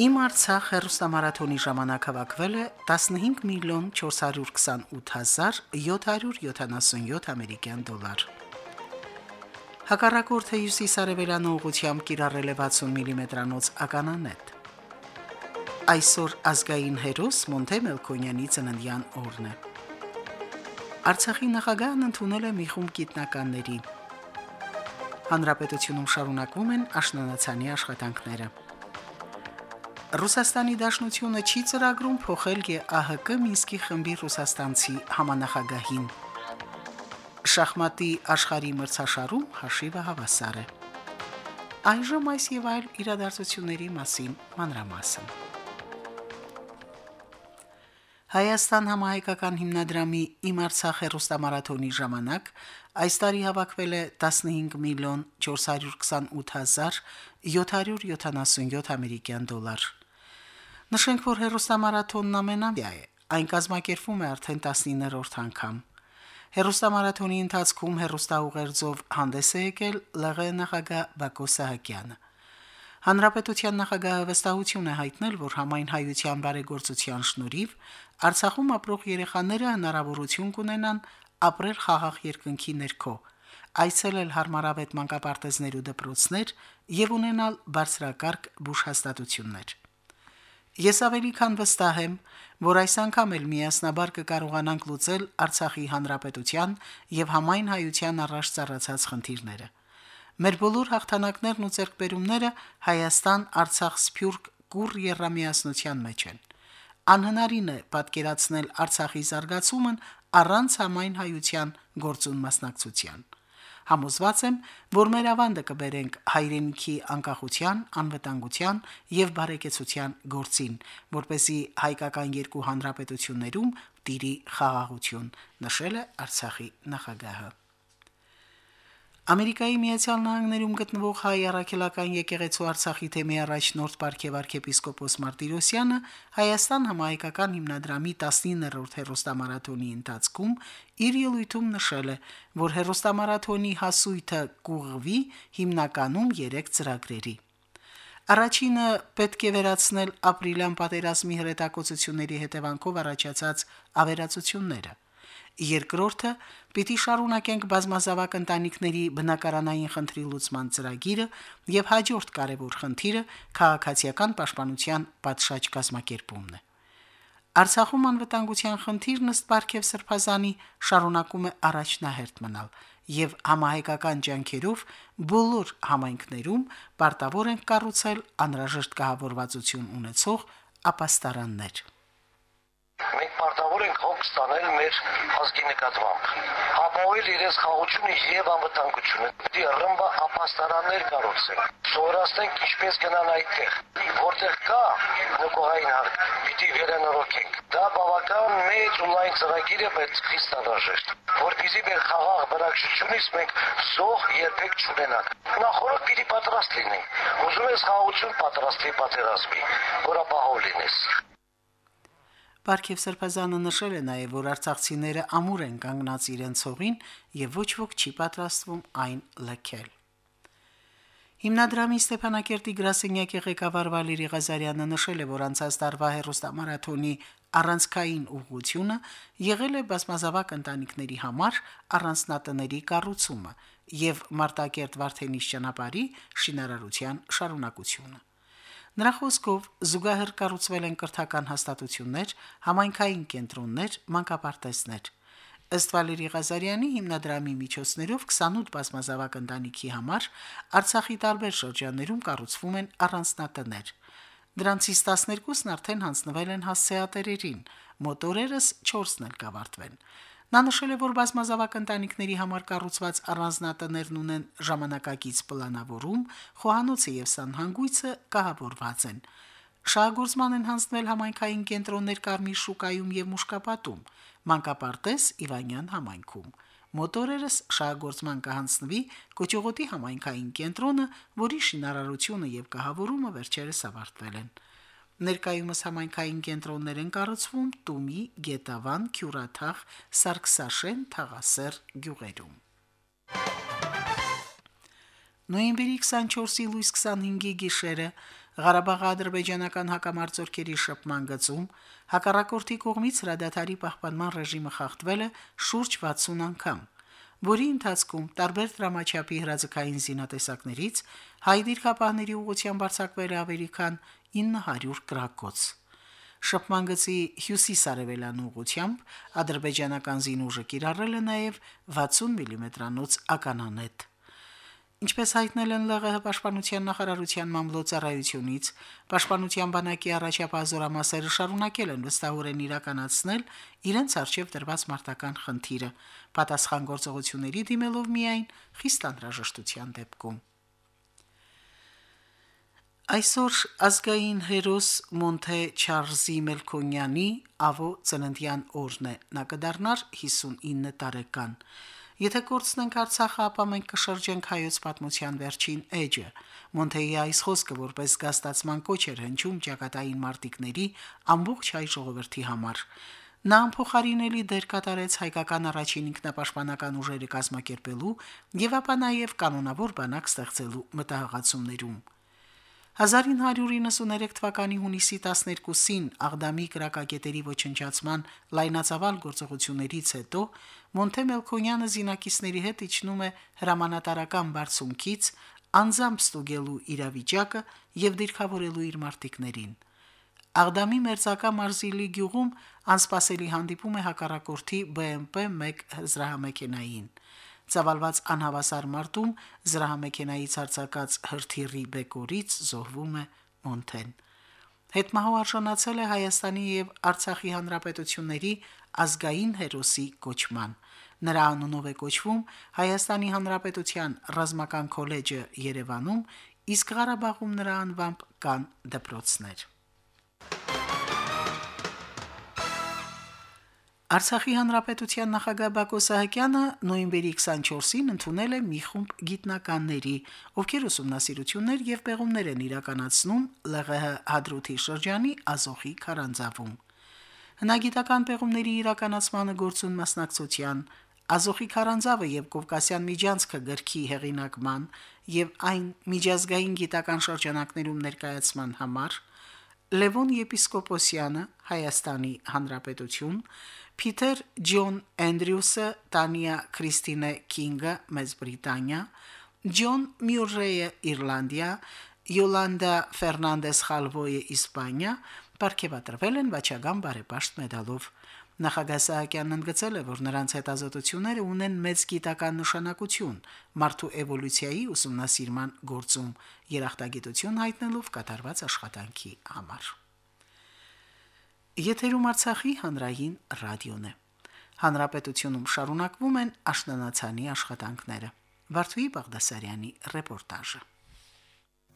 Իմ Արցախ հերոստամարաթոնի ժամանակ հավաքվել է 15 միլիոն 428777 ամերիկյան դոլար։ Հակառակորդը հյուսիսարևելյան ուղությամբ կիրառել է 60 մմ-անոց ականանետ։ Այսօր ազգային հերոս Մոնթե Մելքոնյանի ծննդյան օրն է։ Արցախի նախագահն ընդունել է մի խումբ գիտնականների։ Հանրապետությունում շարունակվում են աշնանացանի աշխատանքները։ Ռուսաստանի Դաշնությունը չի ծրագրում փոխել ԵԱՀԿ Մինսկի խմբի ռուսաստանցի համանախագահին։ Շախմատի աշխարհի մրցաշարում հաշիվը հավասար է։ Այժմ այս եւ այլ իրադարձությունների մասին մանրամասն։ Հայաստան համահայկական հիմնադրամի Իմ Արցախ հերոստամարաթոնի ժամանակ այս տարի հավաքվել է 15 միլիոն 428777 ամերիկյան դոլար։ Նշենք, որ հերոստամարաթոնն ամենամյա է։ Այն կազմակերպվում է արդեն 19-րդ անգամ։ Հերոստամարաթոնի ընթացքում հերոստաուղերձով հանդես է եկել ԼՂ նախագահ Բակո Սահակյանը։ Հանրապետության նախագահը վստահություն է հայտնել, որ համայն հայության բարեգործության շնորհիվ Արցախում ապրող երեխաները հնարավորություն կունենան ապրել խաղաղ երկնքի ներքո, այցելել հարմարավետ մանկապարտեզներ ու դպրոցներ եւ ունենալ բարձրակարգ բուժհաստատություններ։ Ես ավելի քան վստահ եմ, որ այս անգամ էլ միասնաբար կկարողանանք լուծել Արցախի հանրապետության եւ համայն հայության առաջ ծառացած խնդիրները։ Մեր բոլոր հաղթանակներն ու ձեռքբերումները Հայաստան-Արցախ սփյուռք կուր երամիասնության մեջ են։ Անհնարին է պատկերացնել Արցախի զարգացումն առանց համայն հայության գործուն մասնակցության։ Համոզված եմ, որ մեր ավանդը կբերենք հայրենիքի անկախության, անվտանգության եւ բարեկեցության գործին, որ เป զի հայկական երկու հանրապետություններում տիրի խաղաղություն, նշել է Արցախի նախագահը։ Ամերիկայի Միացյալ Նահանգներում գտնվող հայ առաքելական եկեղեցու Արցախի թեմի առաջնորդ Պարքև arczepiskopos Մարտիրոսյանը Հայաստան համահայկական հիմնադրամի 19-րդ հերոստամարաթոնի ընթացքում իր ելույթում նշել է, որ հերոստամարաթոնի հասույթը կուղղվի հիմնականում 3 ծրագրերի։ Առաջինը պետք է վերացնել ապրիլյան պատերազմի հրետակոծությունների հետևանքով առաջացած ավերածությունները։ Երկրորդը՝ պիտի շարունակենք բազմազավակ ընտանիքների բնակարանային խնդրի լուծման ծրագիրը եւ հաջորդ կարևոր խնդիրը քաղաքացիական պաշտպանության պատշաճ կազմակերպումն է։ Արցախում անվտանգության խնդիրն ըստ Պարքև Սրբազանի շարունակում է առաջնահերթ մնալ եւ համահայկական ջանքերով բոլոր համայնքներում պարտավոր են կառուցել անհրաժեշտ կահավորվածություն ունեցող ապաստարաններ։ Մենք պարտավոր ենք հոգ ստանել մեր ազգի նկատմամբ։ Ապահովել իրենց խաղությունը եւ անվտանգությունը։ Դի ռմբա ապաստարաններ կառուցել։ Սովորացնենք ինչպես գնան այդտեղ, որտեղ կա նկողային հարկ, պիտի վերանորոգենք։ Դա բավական մեծ ու լայն ծրագիր է, բայց խիստ անհրաժեշտ, որպեսզի մեր խաղաղ բնակչությունից մենք զոհ երբեք չունենանք։ Նախորդ պիտի պատրաստ լինենք։ Ուզում ես խաղաղություն պատրաստի պատերազմի, որ ապահով լինես։ Պարքև Սրբազանը նշել է նաև, որ արցախցիները ամուր են կանգնած իրենց հողին եւ ոչ ոք չի պատրաստվում այն լքել։ Հիմնադրամի Ստեփանակերտի գրասենյակի ղեկավար Վալերի Ղազարյանը նշել է, որ անցած տարվա հերոստամարաթոնի առանցքային ուղղությունը եղել է բազմազավակ ընտանիքների համար առանձնատների կառուցումը եւ Մարտակերտ Վարդենիս ճանապարհի շինարարության շարունակությունը։ Նրա խոսքով զուգահեռ կառուցվել են կրթական հաստատություններ, համայնքային կենտրոններ, մանկապարտեզներ։ Ըստ Վալերի Ղազարյանի հիմնադրամի միջոցներով 28 բազմազավակ ընտանիքի համար Արցախի տարբեր շրջաններում կառուցվում են առանձնատներ։ Դրանցից 12-ն արդեն հանձնվել են հասցեատերերին, մոտորերս 4-ն էլ կավարտվեն։ Նա նշել է, որ բազմազավակ ընտանիքների համար կառուցված առանձնատներն ունեն ժամանակակից պլանավորում, խոհանոցը եւ սանհանգույցը կահավորված են։ շահագործման են հանձնել համայնքային կենտրոններ Կարմիր շուկայում եւ Մուշկապատում, Մանկապարտեզ Իվանյան համայնքում։ Մոտորերս շահագործման կհանձնվի Կոճողոտի համայնքային կենտրոնը, որի շինարարությունը եւ կահավորումը վերջերս ավարտվել են։ Ներկայումս համայնքային կենտրոններ են կառուցվում Տումի, Գետավան, Քյուրաթաղ, Սարգսաշեն, Թաղասեր գյուղերում։ Նոյեմբերի 24-ի լույս 25-ի գիշերը Ղարաբաղի ադրբեջանական հակամարտությունների շփման գծում հակառակորդի կողմից հրադադարի պահպանման ռեժիմը խախտվել է շուրջ 60 անգամ, որի ընթացքում տարբեր դրամաչափի հրաձգային զինատեսակներից հայ դիրքապահների ուղղությամբ արձակվել է ավելի քան 900 գրակոց։ Շփման գծի հյուսիս-արևելյան ուղությամբ ադրբեջանական զինուժը կիրառել է նաև 60 մմ-անոց ականանետ։ Ինչպես հայտնել են ԼՂՀ պաշտպանության նախարարության մամլոյցարայությունից, պաշտպանության բանակի առաջապահ զորամասերը շարունակել են վստահորեն իրականացնել իրենց արժև դրված մարտական խնդիրը, պատասխան գործողությունների դիմելով միայն խիստ անհրաժեշտության դեպքում։ Այսօր ազգային հերոս Մոնթե Չարլզի Մելքոնյանի ավո ծննդյան օրն է։ Նա կդառնար 59 տարեկան։ Եթե կորցնենք Արցախը, ապա մենք կշրջենք հայոց պատմության վերջին էջը։ Մոնթեի այս խոսքը որպես գաստացման կոչ էր հնչում ճակատային մարտիկների ամբողջ հայ ժողովրդի համար։ Նա ամփոխարինելի դեր կատարեց հայկական առաջին ինքնապաշտպանական ուժերը կազմակերպելու եւ ապա նաեւ կանոնավոր բանակ ստեղծելու մտահղացումներում։ 1993 թվականի հունիսի 12-ին Աղդամի կրակակետերի ոչնչացման լայնածավալ գործողություններից հետո Մոնթե Մելքոնյանը զինակիցների հետ իջնում է հրամանատարական բարձունքից անձամբ ստուգելու իրավիճակը եւ դիրքավորելու իր մարտիկներին։ Աղդամի մերձակա Մարզիլի գյուղում անսպասելի հանդիպում է հակառակորդի BMP 1 զրահամեքենային։ Ծավալված անհավասար մարտում զրահամեքենայից արձակած հրթիռի բեկորից զոհվում է Մոնթեն։ Հետմահու արժանացել է Հայաստանի եւ Արցախի հանրապետությունների ազգային հերոսի կոչման։ Նրա անունով է կոչվում Հայաստանի Հանրապետության ռազմական քոլեջը Երևանում, իսկ Ղարաբաղում նրա անվամբ կան դպրոցներ։ Արցախի հանրապետության նախագահ Բակո Սահակյանը նոյեմբերի 24-ին ընդունել է մի խումբ գիտնականների, ովքեր ուսումնասիրություններ եւ պեղումներ են իրականացնում ԼՂՀ հադրութի շրջանի Ազոխի քարանձավում։ Հնագիտական պեղումների իրականացմանը գործուն մասնակցության Ազոխի քարանձավը եւ Կովկասյան միջանցքը գրքի հեղինակման եւ այն միջազգային գիտական շրջանակներում ներկայացման համար Լևոն եպիսկոպոսյանը Հայաստանի Հանրապետություն Փիթեր Ջոն Էնդրյուսը, Տանիա Քրիստինե Կինգը, Մեծ Բրիտանիա, Ջոն Մյուրրեյը, Իռլանդիա, Յոլանդա Ֆերնանդես Խալվոյը, Իսպանիա, ապարգևատրվել են վաճական բարեպաշտ մեդալով։ Նախագահ Սահակյանն ընդգծել է, որ նրանց հետազոտությունները ունեն մեծ գիտական նշանակություն մարդու էվոլյուցիայի ուսումնասիրման գործում, երախտագիտություն հայտնելով կատարված աշխատանքի համար։ Եթերում Արցախի հանրային ռադիոն է։ Հանրապետությունում շարունակվում են աշնանացանի աշխատանքները։ Վարդուհի Բաղդասարյանի ռեպորտաժը։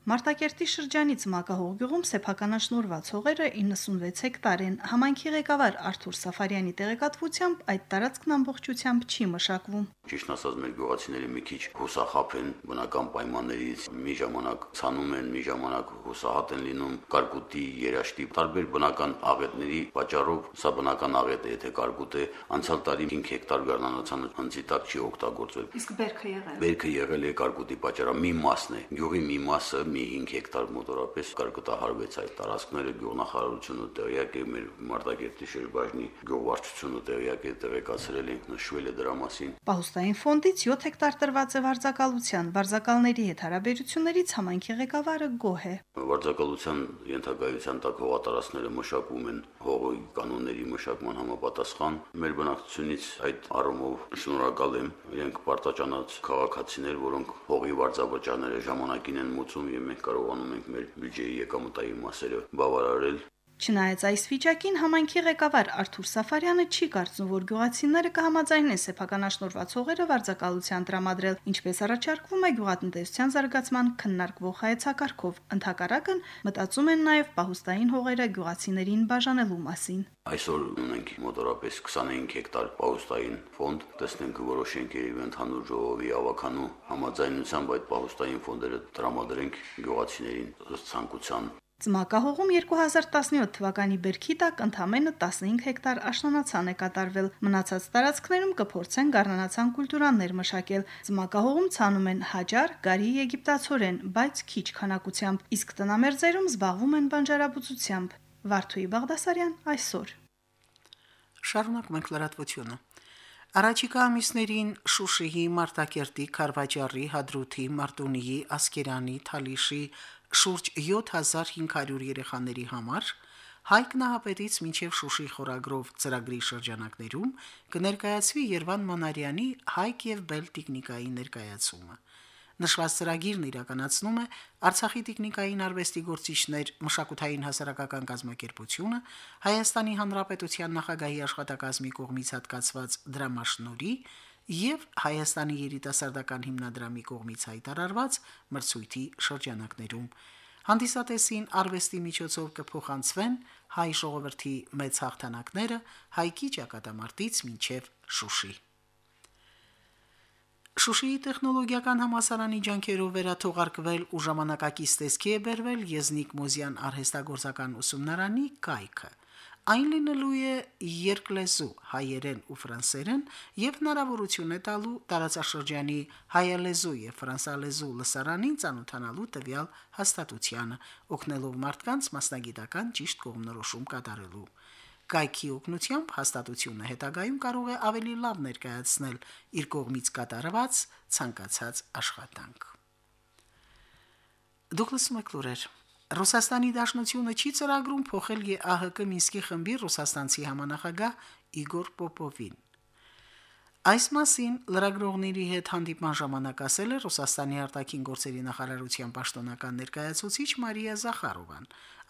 Մարտակերտի շրջանից Մակահող գյուղում սեփականաշնորված հողերը 96 հեկտար են։ Համայնքի ղեկավար Արթուր Սաֆարյանի տեղեկատվությամբ այդ տարածքն ամբողջությամբ չի մշակվում։ Ճիշտ ասած մեր գյուղացիները մի քիչ հուսախապ են բնական պայմաններից, մի ժամանակ ցանում են, մի ժամանակ հուսահատ են լինում կարկուտի, երաշտի, տարբեր բնական աղետների պատճառով, սա բնական աղետ է, եթե կարկուտ է, անցյալ տարի 5 հեկտար գառնանացանը հնձի տակ չի օգտագործվել։ Իսկ բերքը եղել։ Բերքը եղել է կարկուտի պատճառով մի մասն է։ Գյուղի մի մասը մի 5 հեկտար մոտորապես կարկտահարվեց այդ տարածքները գյուղնախարարությունը տեղյակ է մեր Մարտակերտի շրջանի գյուղվարչությունը տեղյակ է տեղեկացրել ենք նշվել է դրա մասին Պահուստային ֆոնդից 7 հեկտար տրված է վարձակալության վարձակալների հետ հարաբերություններից համայնքի ղեկավարը գոհ է Վարձակալության ենթակայության տակ հողատարածքները մշակվում են հողի կանոնների մշակման համապատասխան մեր բնակչությունից այդ առումով շնորհակալ եմ իրենք պարտաճանած քաղաքացիներ որոնք հողի վարձավճարները ժամանակին են մուծում եւ մենք կարողանում ենք մեր բյուջեի եկամտային մասերը բավարարել Չնայած այս վիճակին համայնքի ղեկավար Արթուր Սաֆարյանը չի կարծում, որ գյուղացիները կհամաձայնեն սեփականաշնորհված հողերը վարձակալության տրամադրել, ինչպես առաջարկվում է գյուղատնտեսության զարգացման քննարկվող հայեցակարգով։ Ընթակարակն մտածում են նաև պահուստային հողերը գյուղացիներին բաժանելու մասին։ Այսօր ունենք մոտորապես 25 հեկտար պահուստային ֆոնդ, տեսնենք որոշենք երբ ընդհանուր ժողովի ավականու համաձայնությամբ այդ պահուստային ֆոնդերը տրամադրենք գյուղացիներին ըստ ցանկության Ծմակահողում 2017 թվականի բերքի տակ ընդամենը 15 հեկտար աշնանացան է կատարվել։ Մնացած տարածքներում կփորձեն գառնանացան կուլտուրաներ մշակել։ Ծմակահողում ցանում են հաջար, գարի եգիպտացորեն, բայց քիչ քանակությամբ, իսկ տնամերձերում զբաղվում են բանջարաբուծությամբ։ Վարդուի Բաղդասարյան այսօր։ Շարունակում ենք լրատվությունը։ Առաջիկա ամիսներին Շուշիի, Մարտակերտի, Խարվաճարի, Հադրութի, Մարտունիի, Ասկերանի, Թալիշի, շուրջ 7500 երեխաների համար Հայկ Նահապետից մինչև Շուշի խորագրով ծրագրի շրջանակներում կներկայացվի Երվան Մանարյանի Հայկ եւ Բել տեխնիկայի ներկայացումը։ Նշված ծրագիրն իրականացնում է Արցախի տեխնիկային արվեստի գործիչներ մշակութային հասարակական կազմակերպությունը, Հայաստանի Հանրապետության նախագահի աշխատակազմի կողմից հատկացված դրամաշնորի եւ Հայաստանի երիտասարդական հիմնադրամի կողմից հայտարարված մրցույթի շրջանակներում հանդիսատեսին արվեստի միջոցով կփոխանցվեն հայ ժողովրդի մեծ հաղթանակները հայկի ճակատամարտից մինչև Շուշի Շուշիի տեխնոլոգիական համասարանի ջանքերով վերաթողարկվել ու ժամանակակից տեսքի է բերվել Եզնիկ Մոզյան արհեստագործական ուսումնարանի կայքը Այն լինելու է երկլեզու հայերեն ու ֆրանսերեն եւ հնարավորություն է տալու տարածաշրջանի հայալեզու եւ ֆրանսալեզու լսարանին ցանոթանալու տվյալ հաստատությանը, օգնելով մարդկանց մասնագիտական ճիշտ կողմնորոշում կատարելու։ Կայքի օգնությամբ հաստատությունը հետագայում կարող է ավելի լավ ներկայացնել իր կողմից կատարված ցանկացած աշխատանք։ Դուք լսում եք լուրեր Ռուսաստանի Դաշնությունը չի ծրագրում փոխել ԵԱՀԿ Մինսկի խմբի ռուսաստանցի համանախագահ Իգոր Պոպովին։ Այս մասին լրագրողների հետ հանդիպման ժամանակ ասել է Ռուսաստանի արտաքին գործերի նախարարության պաշտոնական ներկայացուցիչ Մարիա Զախարովան,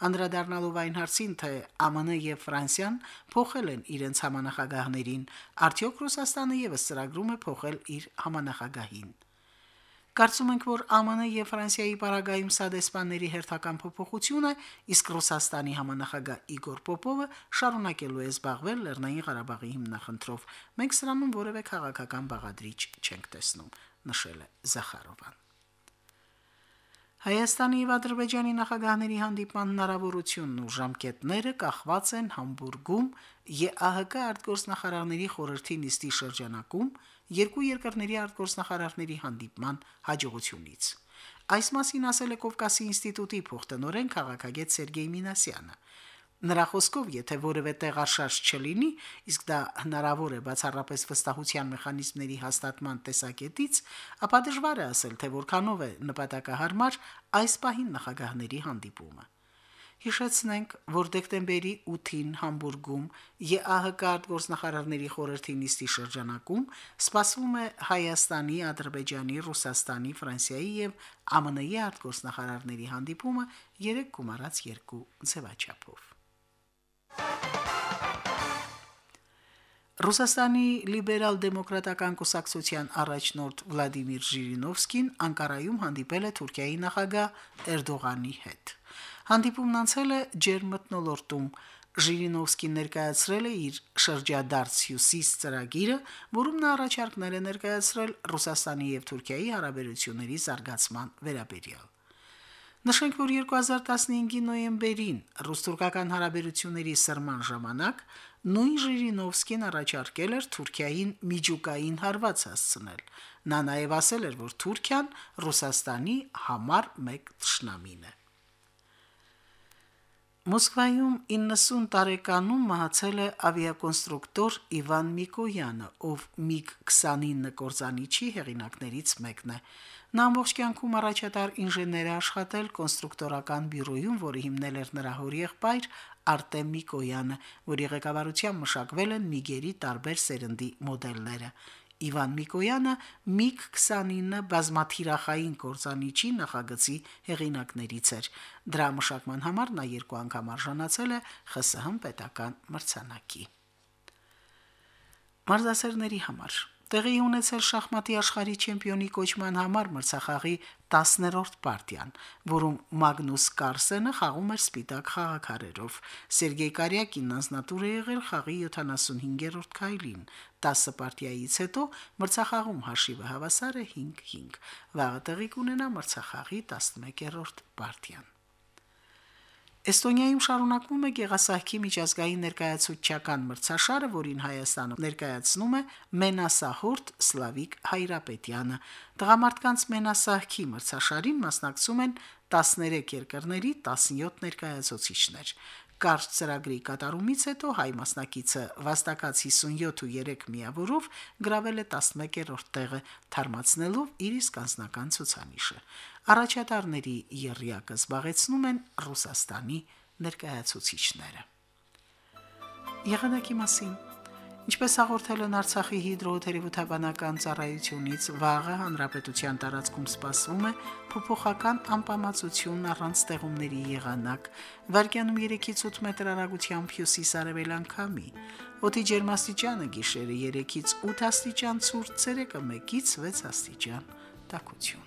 անդրադառնալով այն հարցին, թե ԱՄՆ եւ Ֆրանսիան փոխել են իրենց համանախագահներին, արդյոք Ռուսաստանը եւս ծրագրում է փոխել իր համանախագահին։ Կարծում ենք, որ ԱՄՆ եւ Ֆրանսիայի պարագայում սադեսպանների հերթական փոփոխությունը, իսկ Ռուսաստանի համանախագահ Իգոր Պոպովը շարունակելու է զբաղվել Լեռնային Ղարաբաղի հիմնախնդրով։ Մենք սրանում որևէ քաղաքական բաղադրիչ չենք տեսնում, նշել է Զախարովան։ Հայաստանի եւ Ադրբեջանի նախագահների հանդիպման հնարավորությունն ու ժամկետները կախված են Համբուրգում ԵԱՀԿ արտգործնախարարների խորհրդի նիստի շրջանակում երկու երկրների արտգործնախարարների հանդիպման հաջողությունից։ Այս մասին ասել է Կովկասի ինստիտուտի փոխտնօրեն քաղաքագետ Սերգեյ Մինասյանը։ Նրա խոսքով, եթե որևէ տեղաշարժ չլինի, իսկ դա հնարավոր է բացառապես վստահության մեխանիզմների հաստատման տեսակետից, ապա դժվար է ասել, թե որքանով է նպատակահարմար այս պահին նախագահների հանդիպումը։ Հիշեցնենք, որ դեկտեմբերի 8-ին Համբուրգում ԵԱՀԿ արտգործնախարարների խորհրդի նիստի շրջանակում սպասվում է Հայաստանի, Ադրբեջանի, Ռուսաստանի, Ֆրանսիայի եւ ԱՄՆ-ի արտգործնախարարների հանդիպումը 3 գումարած 2 ձևաչափով։ Ռուսաստանի լիբերալ-դեմոկրատական կուսակցության առաջնորդ Վլադիմիր Ժիրինովսկին Անկարայում հանդիպել է Թուրքիայի նախագահ Էրդողանի հետ։ Հանդիպումն անցել է ջերմտնոլորտում։ Ժիրինովսկին ներկայացրել է իր շրջադարձ հյուսիս ծրագիրը, որում նա առաջարկներ է ներկայացրել Ռուսաստանի եւ Թուրքիայի հարաբերությունների զարգացման վերաբերյալ։ Նշենք, որ 2015-ի նոյեմբերին ռուս-թուրքական հարաբերությունների սրման ժամանակ նույն Ժիրինովսկին առաջարկել էր Թուրքիային միջուկային հարված հասցնել։ Նա նաև ասել էր, որ Թուրքիան Ռուսաստանի համար մեկ ճշնամին է։ Մոսկվայում 90 տարեկանում մահացել է ավիակոնստրուկտոր Իվան Միկոյանը, ով MiG-29 կորզանիչի հեղինակներից մեկն է։ Նա ամբողջ կյանքում առաջատար ինժեներ է աշխատել կոնստրուկտորական բյուրոյում, որը հիմնել էր նրա հորիեղբայր Արտեմ Միկոյանը, որի ղեկավարությամբ մշակվել են Միգերի տարբեր սերնդի մոդելները։ Իվան Միկոյանը MiG-29 բազմաթիրախային կորզանիչի նախագծի հեղինակներից էր։ Դրա մշակման համար նա երկու անգամ արժանացել է ԽՍՀՄ պետական մրցանակի։ Մարզասերների համար տեղի ունեցել շախմատի աշխարհի չեմպիոնի կոչման համար մրցախաղի 10-րդ պարտիան, որում Մագնուս Կարսենը խաղում էր սպիտակ խաղակարերով։ Սերգեյ Կարյակինն անձնատուր է եղել խաղի 75-րդ քայլին։ 10 պարտիայից հետո մրցախաղում հաշիվը հավասար է 5-5։ Վաղը տեղի կունենա մրցախաղի 11-րդ պարտիան։ Էստոնիայում շարունակվում է Գեղասահքի միջազգային ներկայացուցչական մրցաշարը, որին Հայաստանը ներկայացնում է Մենասահորտ Սլավիկ Հայրապետյանը։ Տղամարդկանց Մենասահքի մրցաշարին մասնակցում են 13 երկրների 17 ներկայացուցիչներ։ Կարճ ծրագրի կատարումից հետո հայ մասնակիցը վաստակած 57.3 միավորով գրավել է 11-րդ տեղը, թարմացնելով իր իսկ անձնական ցուցանիշը։ Առաջատարների երրիակը զբաղեցնում են Ռուսաստանի ներկայացուցիչները։ Եղանակի մասին. Ինչպես հաղորդել են Արցախի հիդրոթերապևտաբանական ծառայությունից, վաղը հանրապետության տարածքում սպասվում է փոփոխական անպամացություն առանց ստեղումների եղանակ, վարկյանում 3-ից 8 մետր հեռագությամբ հյուսիս-արևելան քամի։ Օդի ջերմաստիճանը գիշերը 3-ից 8 աստիճան ցուրտ, ցերեկը 1-ից 6 աստիճան տաքություն։